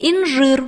инжир.